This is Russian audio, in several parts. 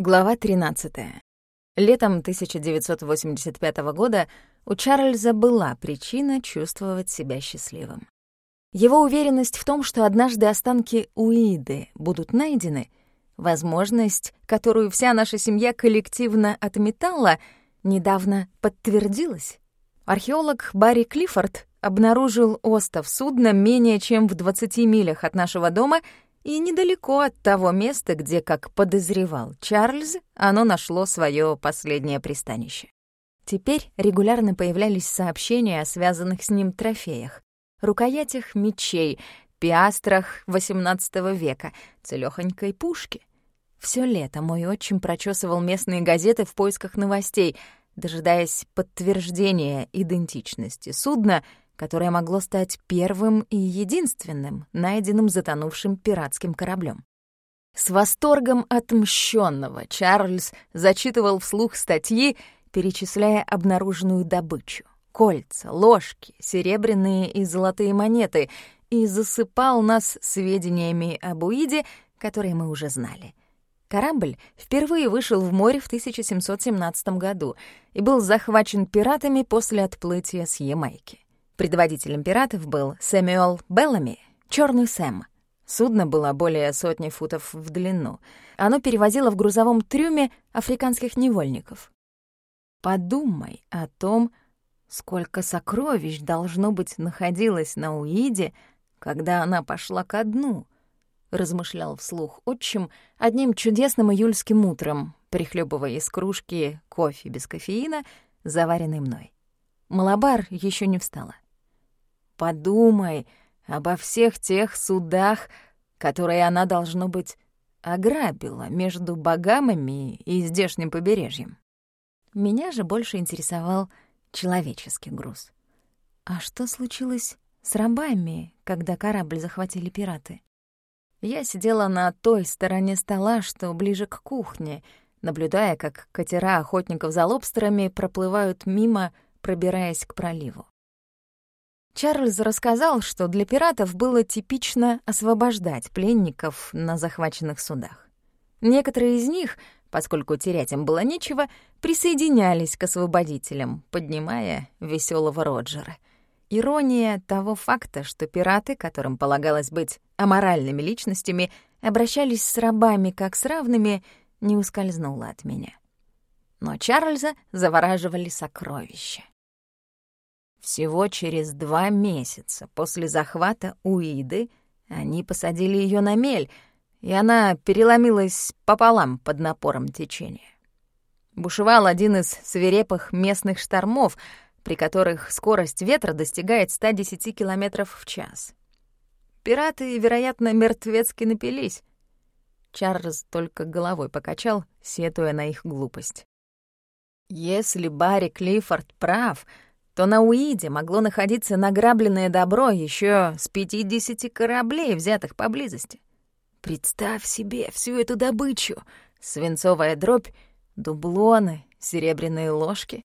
Глава 13. Летом 1985 года у Чарльза была причина чувствовать себя счастливым. Его уверенность в том, что однажды останки Уиды будут найдены, возможность, которую вся наша семья коллективно отметала, недавно подтвердилась. Археолог Барри Клиффорд обнаружил остов судна менее чем в 20 милях от нашего дома — и недалеко от того места, где, как подозревал Чарльз, оно нашло свое последнее пристанище. Теперь регулярно появлялись сообщения о связанных с ним трофеях, рукоятях мечей, пиастрах XVIII века, целёхонькой пушке. Всё лето мой отчим прочесывал местные газеты в поисках новостей, дожидаясь подтверждения идентичности судна — которое могло стать первым и единственным найденным затонувшим пиратским кораблем. С восторгом отмщенного Чарльз зачитывал вслух статьи, перечисляя обнаруженную добычу — кольца, ложки, серебряные и золотые монеты — и засыпал нас сведениями об Уиде, которые мы уже знали. Корабль впервые вышел в море в 1717 году и был захвачен пиратами после отплытия с Ямайки. Предводителем пиратов был Сэмюэл Беллами, Черный Сэм. Судно было более сотни футов в длину. Оно перевозило в грузовом трюме африканских невольников. Подумай о том, сколько сокровищ должно быть находилось на Уиде, когда она пошла ко дну, размышлял вслух отчим одним чудесным июльским утром, прихлебывая из кружки кофе без кофеина, заваренный мной. Малабар еще не встала. Подумай обо всех тех судах, которые она, должно быть, ограбила между Багамами и здешним побережьем. Меня же больше интересовал человеческий груз. А что случилось с рабами, когда корабль захватили пираты? Я сидела на той стороне стола, что ближе к кухне, наблюдая, как катера охотников за лобстерами проплывают мимо, пробираясь к проливу. Чарльз рассказал, что для пиратов было типично освобождать пленников на захваченных судах. Некоторые из них, поскольку терять им было нечего, присоединялись к освободителям, поднимая веселого Роджера. Ирония того факта, что пираты, которым полагалось быть аморальными личностями, обращались с рабами как с равными, не ускользнула от меня. Но Чарльза завораживали сокровища. Всего через два месяца после захвата Уиды они посадили ее на мель, и она переломилась пополам под напором течения. Бушевал один из свирепых местных штормов, при которых скорость ветра достигает 110 км в час. Пираты, вероятно, мертвецки напились. Чарльз только головой покачал, сетуя на их глупость. Если Барри Клиффорд прав — то на Уиде могло находиться награбленное добро еще с 50 кораблей, взятых поблизости. Представь себе всю эту добычу. Свинцовая дробь, дублоны, серебряные ложки.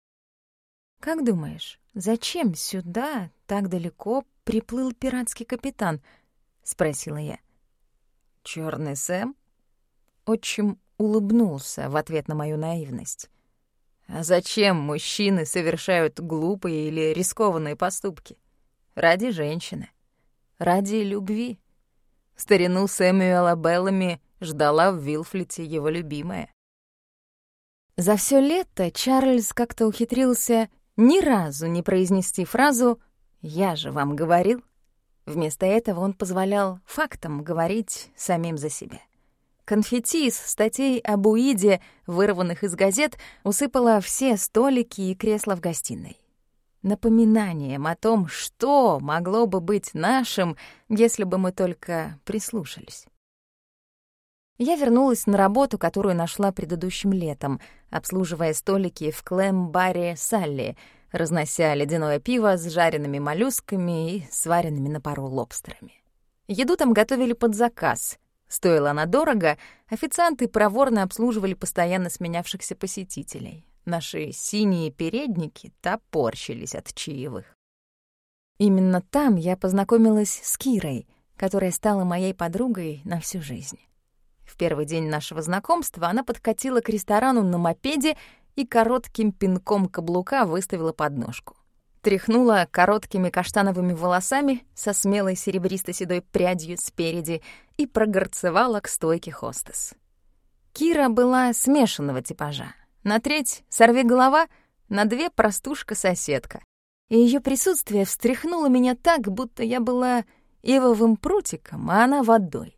Как думаешь, зачем сюда так далеко приплыл пиратский капитан? Спросила я. Черный Сэм? Отчим улыбнулся в ответ на мою наивность. А зачем мужчины совершают глупые или рискованные поступки? Ради женщины. Ради любви. Старину Сэмюэла Беллами ждала в Вилфлите его любимая. За все лето Чарльз как-то ухитрился ни разу не произнести фразу «Я же вам говорил». Вместо этого он позволял фактам говорить самим за себя. Конфетти из статей об Уиде, вырванных из газет, усыпала все столики и кресла в гостиной. Напоминанием о том, что могло бы быть нашим, если бы мы только прислушались. Я вернулась на работу, которую нашла предыдущим летом, обслуживая столики в клэм-баре «Салли», разнося ледяное пиво с жареными моллюсками и сваренными на пару лобстерами. Еду там готовили под заказ — Стоила она дорого, официанты проворно обслуживали постоянно сменявшихся посетителей. Наши синие передники топорщились от чаевых. Именно там я познакомилась с Кирой, которая стала моей подругой на всю жизнь. В первый день нашего знакомства она подкатила к ресторану на мопеде и коротким пинком каблука выставила подножку. Тряхнула короткими каштановыми волосами со смелой серебристо-седой прядью спереди и прогорцевала к стойке хостес. Кира была смешанного типажа. На треть сорви голова, на две простушка-соседка. И ее присутствие встряхнуло меня так, будто я была ивовым прутиком, а она водой.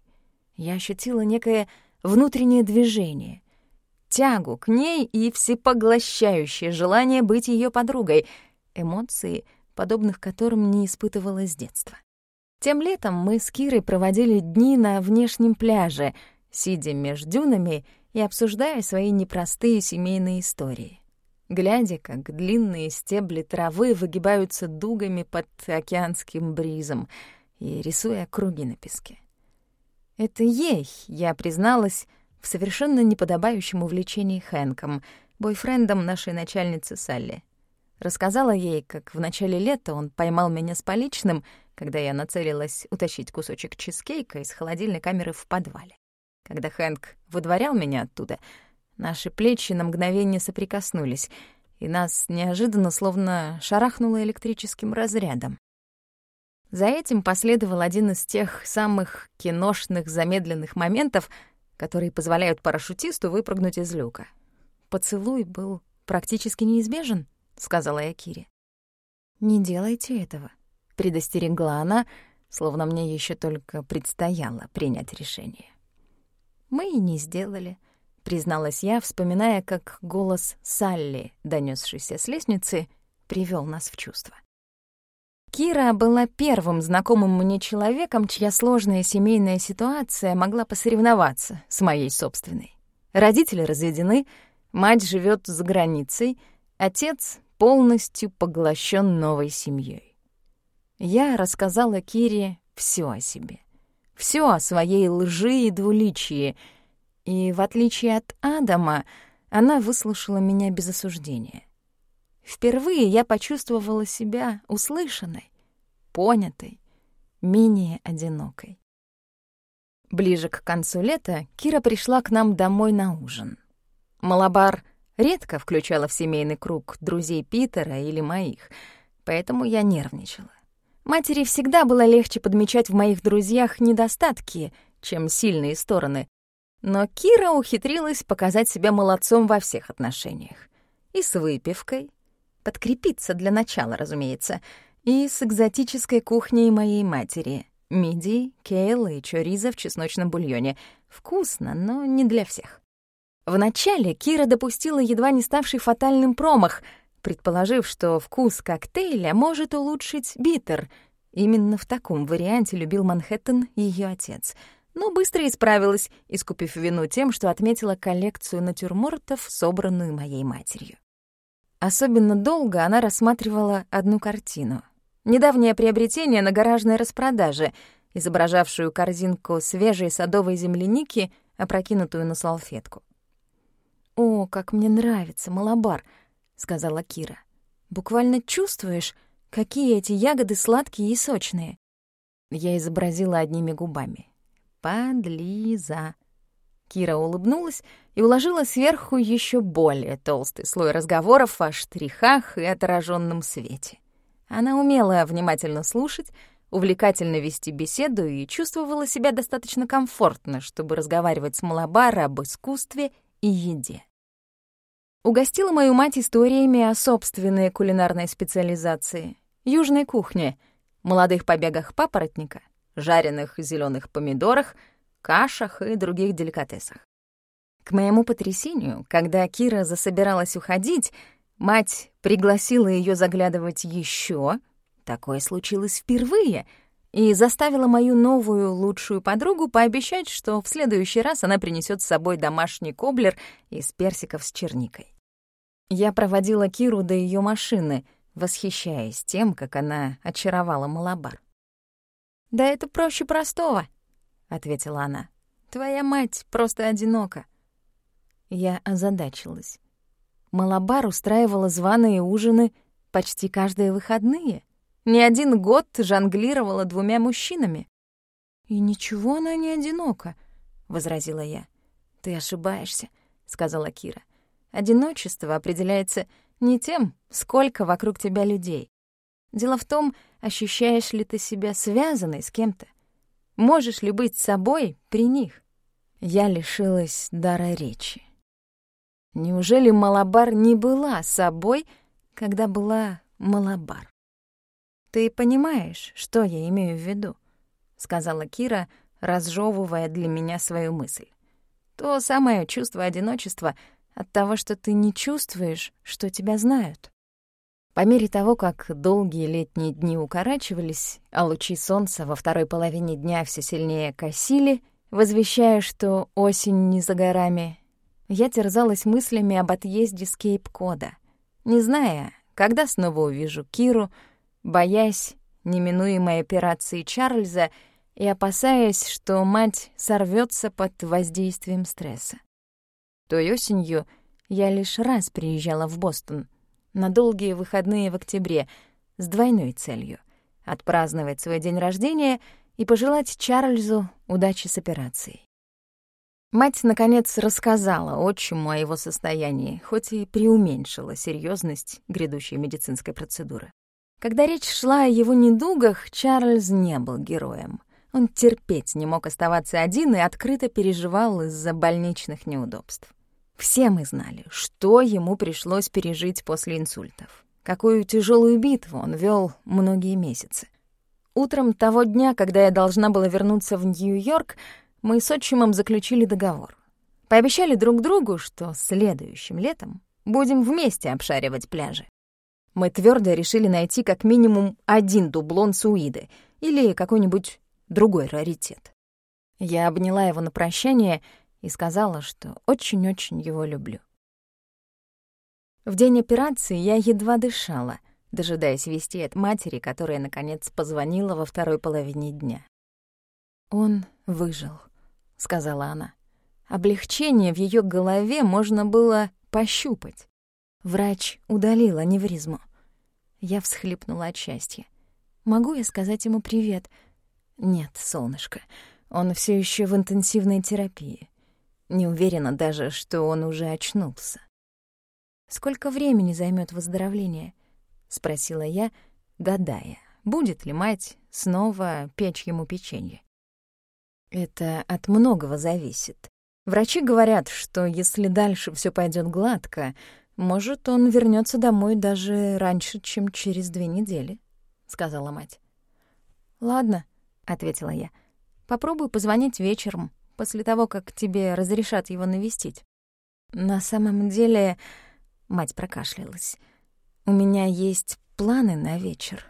Я ощутила некое внутреннее движение, тягу к ней и всепоглощающее желание быть ее подругой, эмоции, подобных которым не испытывала с детства. Тем летом мы с Кирой проводили дни на внешнем пляже, сидя между дюнами и обсуждая свои непростые семейные истории. Глядя, как длинные стебли травы выгибаются дугами под океанским бризом и рисуя круги на песке. Это ей я призналась в совершенно неподобающем увлечении Хэнком, бойфрендом нашей начальницы Салли. Рассказала ей, как в начале лета он поймал меня с поличным, когда я нацелилась утащить кусочек чизкейка из холодильной камеры в подвале. Когда Хэнк выдворял меня оттуда, наши плечи на мгновение соприкоснулись, и нас неожиданно словно шарахнуло электрическим разрядом. За этим последовал один из тех самых киношных замедленных моментов, которые позволяют парашютисту выпрыгнуть из люка. «Поцелуй был практически неизбежен», — сказала я Кире. «Не делайте этого», — предостерегла она, словно мне еще только предстояло принять решение. Мы и не сделали, призналась я, вспоминая, как голос Салли, донесшийся с лестницы, привел нас в чувство. Кира была первым знакомым мне человеком, чья сложная семейная ситуация могла посоревноваться с моей собственной. Родители разведены, мать живет за границей, отец полностью поглощен новой семьей. Я рассказала Кире все о себе все о своей лжи и двуличии, и, в отличие от Адама, она выслушала меня без осуждения. Впервые я почувствовала себя услышанной, понятой, менее одинокой. Ближе к концу лета Кира пришла к нам домой на ужин. Малабар редко включала в семейный круг друзей Питера или моих, поэтому я нервничала. Матери всегда было легче подмечать в моих друзьях недостатки, чем сильные стороны. Но Кира ухитрилась показать себя молодцом во всех отношениях. И с выпивкой, подкрепиться для начала, разумеется, и с экзотической кухней моей матери. Мидии, кейл и чориза в чесночном бульоне. Вкусно, но не для всех. Вначале Кира допустила едва не ставший фатальным промах — предположив, что вкус коктейля может улучшить битер. Именно в таком варианте любил Манхэттен ее отец. Но быстро исправилась, искупив вину тем, что отметила коллекцию натюрмортов, собранную моей матерью. Особенно долго она рассматривала одну картину. Недавнее приобретение на гаражной распродаже, изображавшую корзинку свежей садовой земляники, опрокинутую на салфетку. «О, как мне нравится малабар!» сказала Кира. «Буквально чувствуешь, какие эти ягоды сладкие и сочные». Я изобразила одними губами. «Подлиза». Кира улыбнулась и уложила сверху еще более толстый слой разговоров о штрихах и отраженном свете. Она умела внимательно слушать, увлекательно вести беседу и чувствовала себя достаточно комфортно, чтобы разговаривать с Малабара об искусстве и еде угостила мою мать историями о собственной кулинарной специализации — южной кухне, молодых побегах папоротника, жареных зеленых помидорах, кашах и других деликатесах. К моему потрясению, когда Кира засобиралась уходить, мать пригласила ее заглядывать еще. Такое случилось впервые — и заставила мою новую лучшую подругу пообещать, что в следующий раз она принесет с собой домашний коблер из персиков с черникой. Я проводила Киру до ее машины, восхищаясь тем, как она очаровала Малабар. «Да это проще простого», — ответила она. «Твоя мать просто одинока». Я озадачилась. Малабар устраивала званые ужины почти каждые выходные. Не один год жонглировала двумя мужчинами. «И ничего она не одинока», — возразила я. «Ты ошибаешься», — сказала Кира. «Одиночество определяется не тем, сколько вокруг тебя людей. Дело в том, ощущаешь ли ты себя связанной с кем-то. Можешь ли быть собой при них? Я лишилась дара речи. Неужели Малабар не была собой, когда была Малабар? «Ты понимаешь, что я имею в виду?» — сказала Кира, разжевывая для меня свою мысль. «То самое чувство одиночества от того, что ты не чувствуешь, что тебя знают». По мере того, как долгие летние дни укорачивались, а лучи солнца во второй половине дня все сильнее косили, возвещая, что осень не за горами, я терзалась мыслями об отъезде с Кейп-Кода, не зная, когда снова увижу Киру, боясь неминуемой операции Чарльза и опасаясь, что мать сорвется под воздействием стресса. Той осенью я лишь раз приезжала в Бостон — на долгие выходные в октябре с двойной целью — отпраздновать свой день рождения и пожелать Чарльзу удачи с операцией. Мать, наконец, рассказала отчиму о его состоянии, хоть и преуменьшила серьезность грядущей медицинской процедуры. Когда речь шла о его недугах, Чарльз не был героем. Он терпеть не мог оставаться один и открыто переживал из-за больничных неудобств. Все мы знали, что ему пришлось пережить после инсультов. Какую тяжелую битву он вел многие месяцы. Утром того дня, когда я должна была вернуться в Нью-Йорк, мы с отчимом заключили договор. Пообещали друг другу, что следующим летом будем вместе обшаривать пляжи. Мы твердо решили найти как минимум один дублон Суиды или какой-нибудь другой раритет. Я обняла его на прощание — и сказала, что очень-очень его люблю. В день операции я едва дышала, дожидаясь вести от матери, которая, наконец, позвонила во второй половине дня. «Он выжил», — сказала она. Облегчение в ее голове можно было пощупать. Врач удалил аневризму. Я всхлипнула от счастья. «Могу я сказать ему привет?» «Нет, солнышко, он все еще в интенсивной терапии. Не уверена даже, что он уже очнулся. «Сколько времени займет выздоровление?» — спросила я, гадая, будет ли мать снова печь ему печенье. Это от многого зависит. Врачи говорят, что если дальше все пойдет гладко, может, он вернется домой даже раньше, чем через две недели, — сказала мать. «Ладно», — ответила я, — «попробую позвонить вечером, после того, как тебе разрешат его навестить. На самом деле, мать прокашлялась. У меня есть планы на вечер.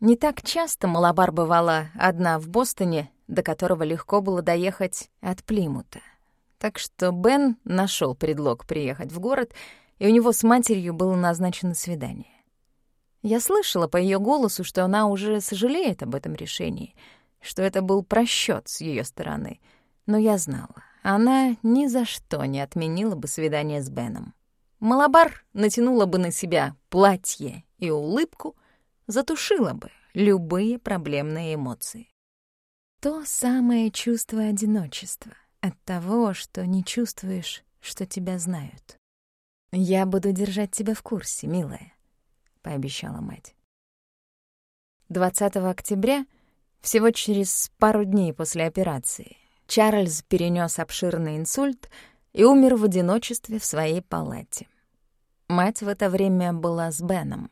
Не так часто Малабар бывала одна в Бостоне, до которого легко было доехать от Плимута. Так что Бен нашел предлог приехать в город, и у него с матерью было назначено свидание. Я слышала по ее голосу, что она уже сожалеет об этом решении, что это был просчет с ее стороны — но я знала, она ни за что не отменила бы свидание с Беном. Малабар натянула бы на себя платье и улыбку, затушила бы любые проблемные эмоции. То самое чувство одиночества от того, что не чувствуешь, что тебя знают. «Я буду держать тебя в курсе, милая», — пообещала мать. 20 октября, всего через пару дней после операции, Чарльз перенес обширный инсульт и умер в одиночестве в своей палате. Мать в это время была с Беном.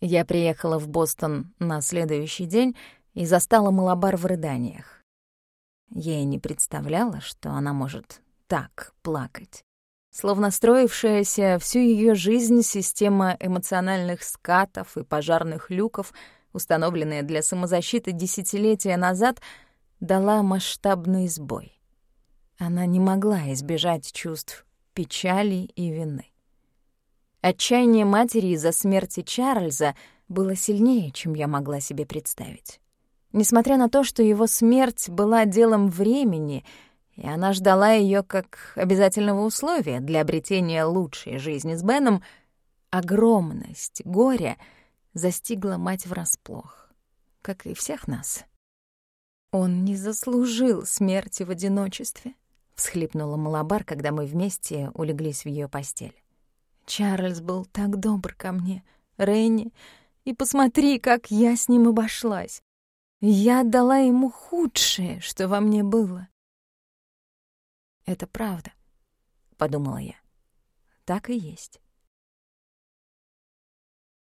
Я приехала в Бостон на следующий день и застала Малабар в рыданиях. Я и не представляла, что она может так плакать. Словно строившаяся всю ее жизнь система эмоциональных скатов и пожарных люков, установленная для самозащиты десятилетия назад — дала масштабный сбой. Она не могла избежать чувств печали и вины. Отчаяние матери из-за смерти Чарльза было сильнее, чем я могла себе представить. Несмотря на то, что его смерть была делом времени, и она ждала ее как обязательного условия для обретения лучшей жизни с Беном, огромность горя застигла мать врасплох, как и всех нас. «Он не заслужил смерти в одиночестве», — всхлипнула Малабар, когда мы вместе улеглись в ее постель. «Чарльз был так добр ко мне, Ренни, и посмотри, как я с ним обошлась. Я отдала ему худшее, что во мне было». «Это правда», — подумала я. «Так и есть».